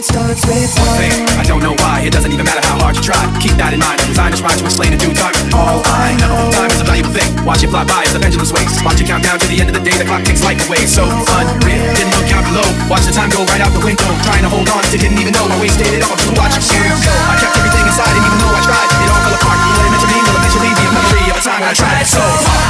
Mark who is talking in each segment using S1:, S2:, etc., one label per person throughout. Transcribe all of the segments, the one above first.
S1: It starts with
S2: one thing. I don't know why. It doesn't even matter how hard you try. Keep that in mind. I'm designed to to explain in due time. All I know, time is a valuable thing. Watch it fly by as the pendulum swings. Watch it count down to the end of the day. The clock ticks like away. So unreal. Didn't look out below. Watch the time go right out the window. Trying to hold on to didn't even know. I wasted it all. Just watch it go. I kept everything inside, and even though I tried, it all fell apart. You let it meant to be, will eventually be a memory of a time I tried so hard.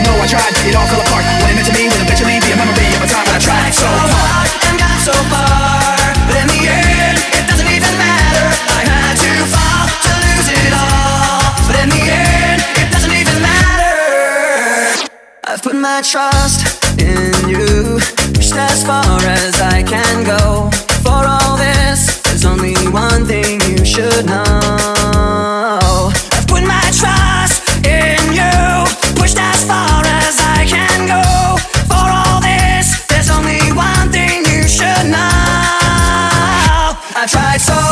S1: I've put my trust in you. Pushed as far as I can go. For all this, there's only one thing you should know. I've put my trust in you. Pushed as far as I can go. For all this, there's only one thing you should know. I tried so